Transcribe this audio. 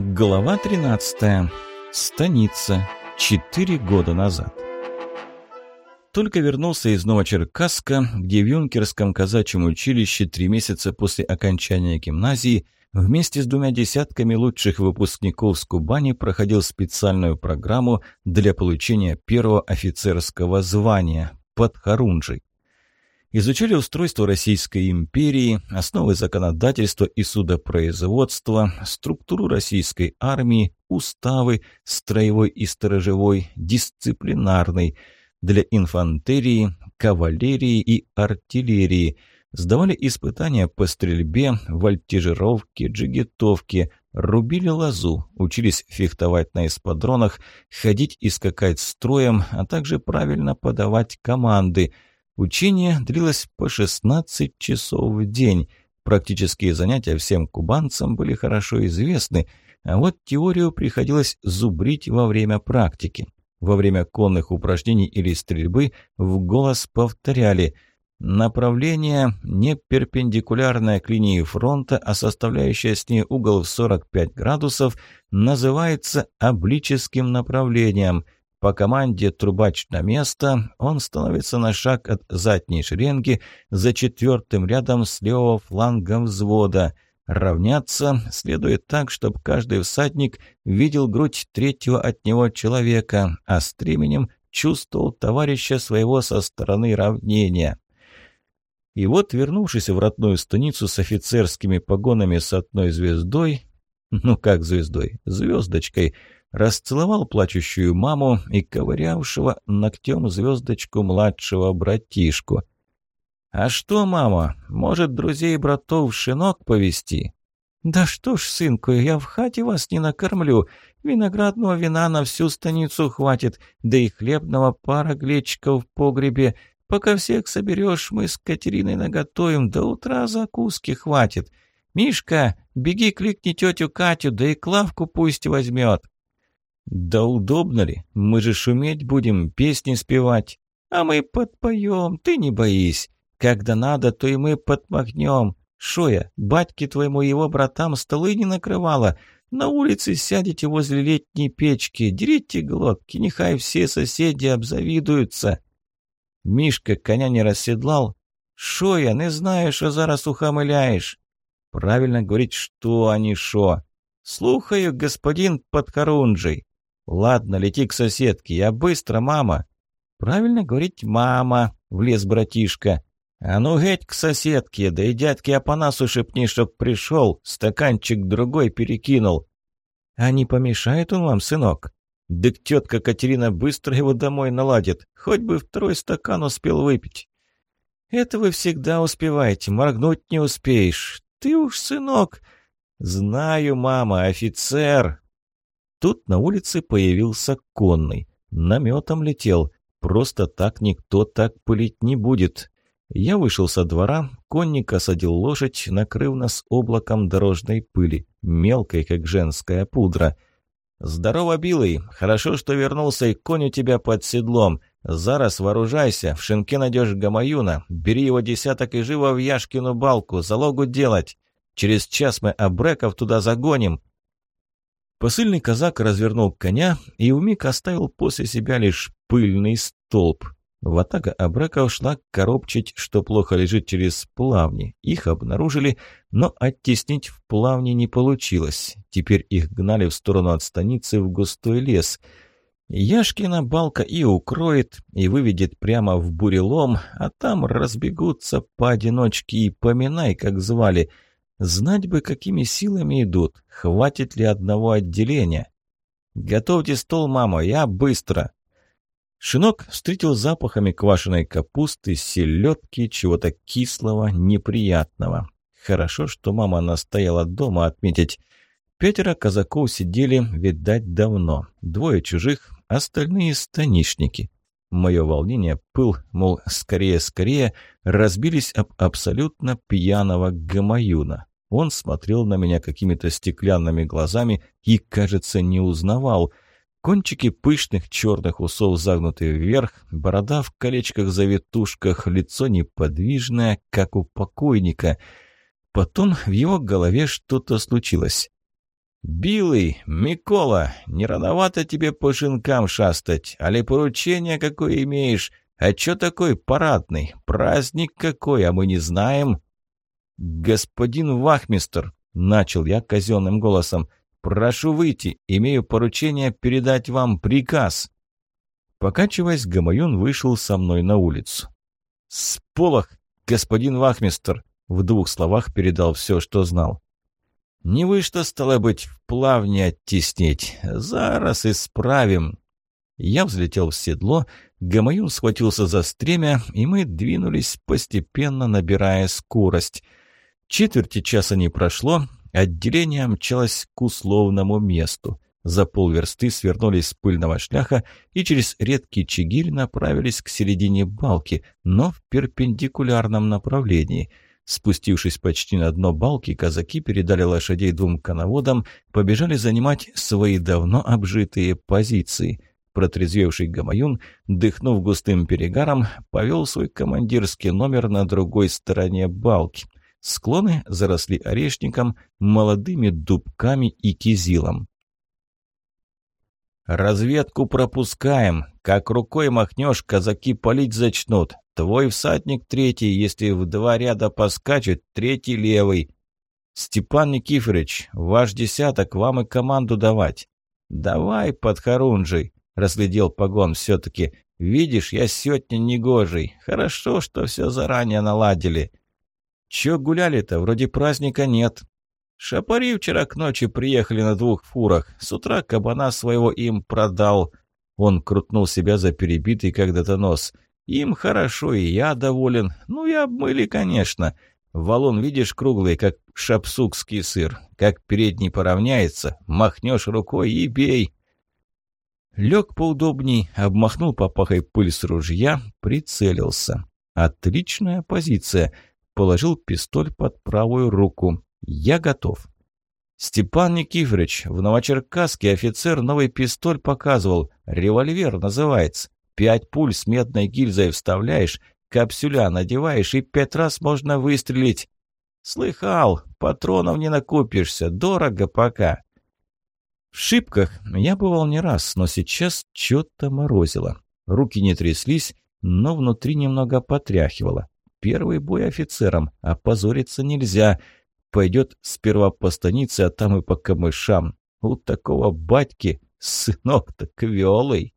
Глава 13. Станица. Четыре года назад. Только вернулся из Новочеркасска, где в юнкерском казачьем училище три месяца после окончания гимназии вместе с двумя десятками лучших выпускников с Кубани проходил специальную программу для получения первого офицерского звания – подхорунжий изучали устройство Российской империи, основы законодательства и судопроизводства, структуру российской армии, уставы строевой и сторожевой, дисциплинарной, для инфантерии, кавалерии и артиллерии, сдавали испытания по стрельбе, вольтижировке, джигитовке, рубили лозу, учились фехтовать на эспадронах, ходить и скакать строем, а также правильно подавать команды – Учение длилось по 16 часов в день. Практические занятия всем кубанцам были хорошо известны, а вот теорию приходилось зубрить во время практики. Во время конных упражнений или стрельбы в голос повторяли «Направление не перпендикулярное к линии фронта, а составляющее с ней угол в 45 градусов, называется облическим направлением». По команде «Трубач на место» он становится на шаг от задней шеренги за четвертым рядом с левого фланга взвода. Равняться следует так, чтобы каждый всадник видел грудь третьего от него человека, а стременем чувствовал товарища своего со стороны равнения. И вот, вернувшись в родную станицу с офицерскими погонами с одной звездой, ну как звездой, звездочкой – расцеловал плачущую маму и ковырявшего ногтем звездочку младшего братишку. «А что, мама, может, друзей братов шинок повести?» «Да что ж, сынку, я в хате вас не накормлю. Виноградного вина на всю станицу хватит, да и хлебного пара глечиков в погребе. Пока всех соберешь, мы с Катериной наготовим, до утра закуски хватит. Мишка, беги кликни тетю Катю, да и Клавку пусть возьмет». «Да удобно ли? Мы же шуметь будем, песни спевать. А мы подпоем, ты не боись. Когда надо, то и мы подмахнем. Шоя, батьке твоему его братам столы не накрывала. На улице сядете возле летней печки, дерите глотки, нехай все соседи обзавидуются». Мишка коня не расседлал. «Шоя, не знаю, що зараз ухамыляешь». «Правильно говорить, что, а не шо». «Слухаю, господин Подкорунжий». «Ладно, лети к соседке, я быстро, мама». «Правильно говорить «мама», — влез братишка. «А ну геть к соседке, да и дядьке Апанасу шепни, чтоб пришел, стаканчик другой перекинул». «А не помешает он вам, сынок?» «Дык тетка Катерина быстро его домой наладит, хоть бы второй стакан успел выпить». «Это вы всегда успеваете, моргнуть не успеешь. Ты уж, сынок...» «Знаю, мама, офицер!» Тут на улице появился конный. Наметом летел. Просто так никто так пылить не будет. Я вышел со двора, конник осадил лошадь, накрыв нас облаком дорожной пыли, мелкой, как женская пудра. «Здорово, Билый! Хорошо, что вернулся, и конь у тебя под седлом. Зараз вооружайся, в шинке найдешь гамаюна, бери его десяток и живо в Яшкину балку, залогу делать. Через час мы обреков туда загоним, Посыльный казак развернул коня и вмиг оставил после себя лишь пыльный столб. Ватага Абраков шла коробчить, что плохо лежит через плавни. Их обнаружили, но оттеснить в плавни не получилось. Теперь их гнали в сторону от станицы в густой лес. Яшкина балка и укроет, и выведет прямо в бурелом, а там разбегутся поодиночке и поминай, как звали — Знать бы, какими силами идут, хватит ли одного отделения. «Готовьте стол, мама, я быстро!» Шинок встретил запахами квашеной капусты, селедки, чего-то кислого, неприятного. Хорошо, что мама настояла дома отметить. Пятеро казаков сидели, видать, давно. Двое чужих, остальные станичники. Мое волнение, пыл, мол, скорее-скорее, разбились об абсолютно пьяного гамаюна. Он смотрел на меня какими-то стеклянными глазами и, кажется, не узнавал. Кончики пышных черных усов загнуты вверх, борода в колечках-завитушках, лицо неподвижное, как у покойника. Потом в его голове что-то случилось. «Билый, Микола, не рановато тебе по шинкам шастать, али поручение какое имеешь? А чё такой парадный? Праздник какой, а мы не знаем?» «Господин Вахмистр», — начал я казенным голосом, — «прошу выйти, имею поручение передать вам приказ». Покачиваясь, Гамаюн вышел со мной на улицу. «Сполох, господин Вахмистр!» — в двух словах передал все, что знал. «Не вы что, стало быть, в плавне оттеснить. Зараз исправим». Я взлетел в седло, Гамаюн схватился за стремя, и мы двинулись, постепенно набирая скорость. Четверти часа не прошло, отделение мчалось к условному месту. За полверсты свернулись с пыльного шляха и через редкий чигирь направились к середине балки, но в перпендикулярном направлении. Спустившись почти на дно балки, казаки передали лошадей двум коноводам, побежали занимать свои давно обжитые позиции. Протрезвевший Гамаюн, дыхнув густым перегаром, повел свой командирский номер на другой стороне балки. Склоны заросли орешником, молодыми дубками и кизилом. «Разведку пропускаем. Как рукой махнешь, казаки палить зачнут. Твой всадник третий, если в два ряда поскачет, третий левый. Степан Никифорович, ваш десяток, вам и команду давать». «Давай, подхорунжий», — разглядел погон все-таки. «Видишь, я сегодня негожий. Хорошо, что все заранее наладили». «Чё гуляли-то? Вроде праздника нет». Шапари вчера к ночи приехали на двух фурах. С утра кабана своего им продал. Он крутнул себя за перебитый когда-то нос. Им хорошо, и я доволен. Ну и обмыли, конечно. Валун, видишь, круглый, как шапсукский сыр. Как передний поравняется, махнешь рукой и бей. Лег поудобней, обмахнул попахой пыль с ружья, прицелился. Отличная позиция. Положил пистоль под правую руку. Я готов. Степан Никифорович, в Новочеркасске офицер новый пистоль показывал. Револьвер называется. Пять пуль с медной гильзой вставляешь, капсюля надеваешь и пять раз можно выстрелить. Слыхал, патронов не накупишься, дорого пока. В шибках я бывал не раз, но сейчас что-то морозило. Руки не тряслись, но внутри немного потряхивало. Первый бой офицером, а позориться нельзя — Пойдет сперва по станице, а там и по камышам. У такого батьки сынок-то квелый.